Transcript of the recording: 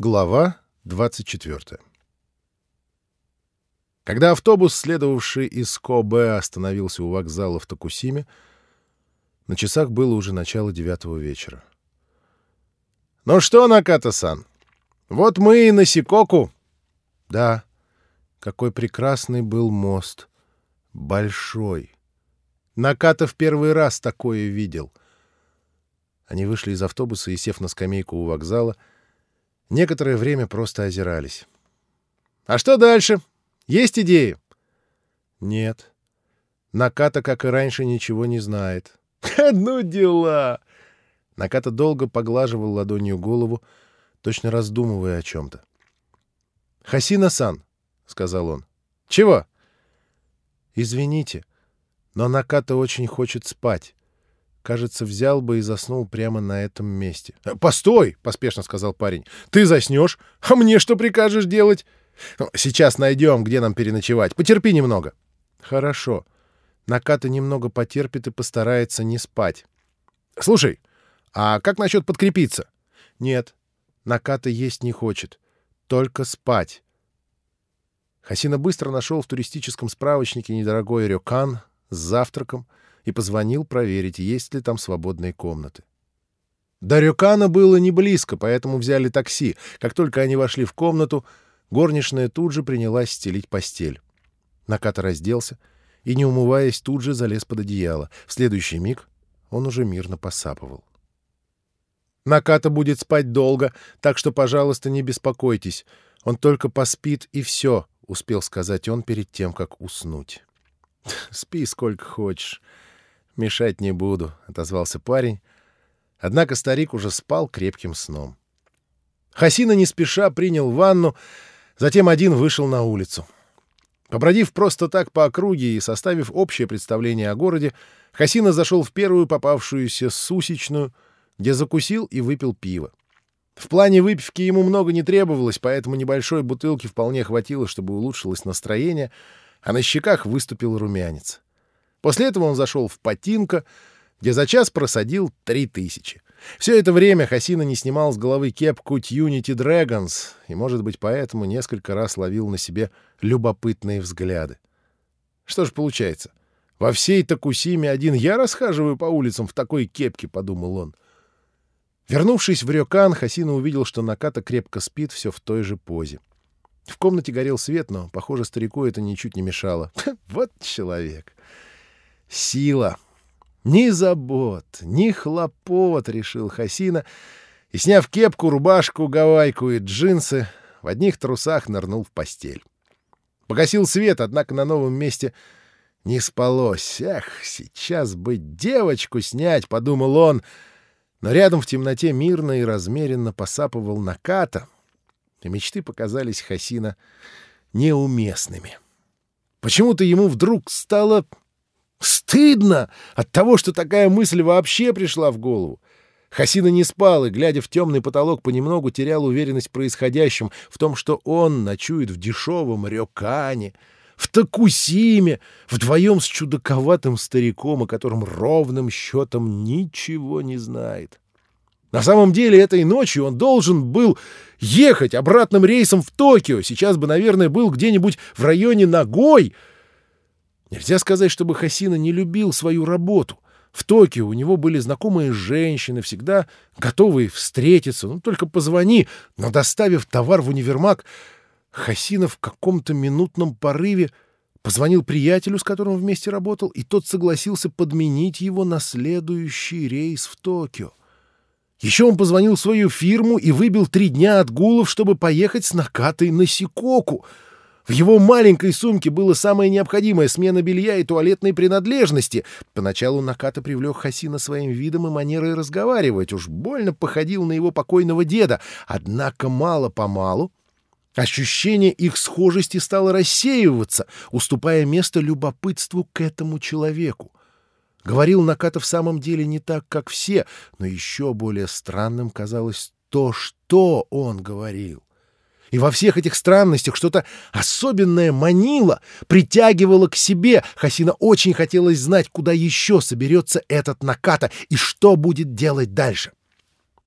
Глава 24 Когда автобус, следовавший из Кобе, остановился у вокзала в Токусиме, на часах было уже начало девятого вечера. «Ну что, Наката-сан, вот мы и на Сикоку!» «Да, какой прекрасный был мост! Большой!» Наката в первый раз такое видел. Они вышли из автобуса и, сев на скамейку у вокзала, — Некоторое время просто озирались. «А что дальше? Есть идеи?» «Нет. Наката, как и раньше, ничего не знает». «Ну дела!» Наката долго поглаживал ладонью голову, точно раздумывая о чем-то. «Хасина-сан», — сказал он. «Чего?» «Извините, но Наката очень хочет спать кажется, взял бы и заснул прямо на этом месте. «Э, «Постой!» — поспешно сказал парень. «Ты заснешь? А мне что прикажешь делать?» ну, «Сейчас найдем, где нам переночевать. Потерпи немного». «Хорошо. Наката немного потерпит и постарается не спать». «Слушай, а как насчет подкрепиться?» «Нет, Наката есть не хочет. Только спать». Хасина быстро нашел в туристическом справочнике недорогой рёкан с завтраком, и позвонил проверить, есть ли там свободные комнаты. До Рюкана было не близко, поэтому взяли такси. Как только они вошли в комнату, горничная тут же принялась стелить постель. Наката разделся и, не умываясь, тут же залез под одеяло. В следующий миг он уже мирно посапывал. Наката будет спать долго, так что, пожалуйста, не беспокойтесь. Он только поспит, и все, — успел сказать он перед тем, как уснуть. — Спи сколько хочешь. «Мешать не буду», — отозвался парень. Однако старик уже спал крепким сном. Хасина не спеша принял ванну, затем один вышел на улицу. Побродив просто так по округе и составив общее представление о городе, Хасина зашел в первую попавшуюся сусечную, где закусил и выпил пиво. В плане выпивки ему много не требовалось, поэтому небольшой бутылки вполне хватило, чтобы улучшилось настроение, а на щеках выступил румянец. После этого он зашел в Патинко, где за час просадил три тысячи. Все это время Хасина не снимал с головы кепку Tunity Dragons и, может быть, поэтому несколько раз ловил на себе любопытные взгляды. Что ж получается? Во всей Такусиме один я расхаживаю по улицам в такой кепке, — подумал он. Вернувшись в Рёкан, Хасина увидел, что Наката крепко спит все в той же позе. В комнате горел свет, но, похоже, старику это ничуть не мешало. Вот человек! Сила. Ни забот, ни хлопот, — решил Хасина, и, сняв кепку, рубашку, гавайку и джинсы, в одних трусах нырнул в постель. Погасил свет, однако на новом месте не спалось. Эх, сейчас бы девочку снять, — подумал он, но рядом в темноте мирно и размеренно посапывал наката, и мечты показались Хасина неуместными. Почему-то ему вдруг стало Стыдно от того, что такая мысль вообще пришла в голову. Хасина не спал и, глядя в темный потолок, понемногу терял уверенность в происходящем, в том, что он ночует в дешевом рёкане, в Такусиме, вдвоем с чудаковатым стариком, о котором ровным счетом ничего не знает. На самом деле, этой ночью он должен был ехать обратным рейсом в Токио. Сейчас бы, наверное, был где-нибудь в районе Нагой — Нельзя сказать, чтобы Хасина не любил свою работу. В Токио у него были знакомые женщины, всегда готовые встретиться. Ну, только позвони. Но доставив товар в универмаг, Хасина в каком-то минутном порыве позвонил приятелю, с которым вместе работал, и тот согласился подменить его на следующий рейс в Токио. Еще он позвонил в свою фирму и выбил три дня отгулов, чтобы поехать с Накатой на Сикоку — в его маленькой сумке было самое необходимое — смена белья и туалетной принадлежности. Поначалу Наката привлек Хасина своим видом и манерой разговаривать. Уж больно походил на его покойного деда. Однако мало-помалу ощущение их схожести стало рассеиваться, уступая место любопытству к этому человеку. Говорил Наката в самом деле не так, как все, но еще более странным казалось то, что он говорил. И во всех этих странностях что-то особенное манило, притягивало к себе. Хасина очень хотелось знать, куда еще соберется этот Наката и что будет делать дальше.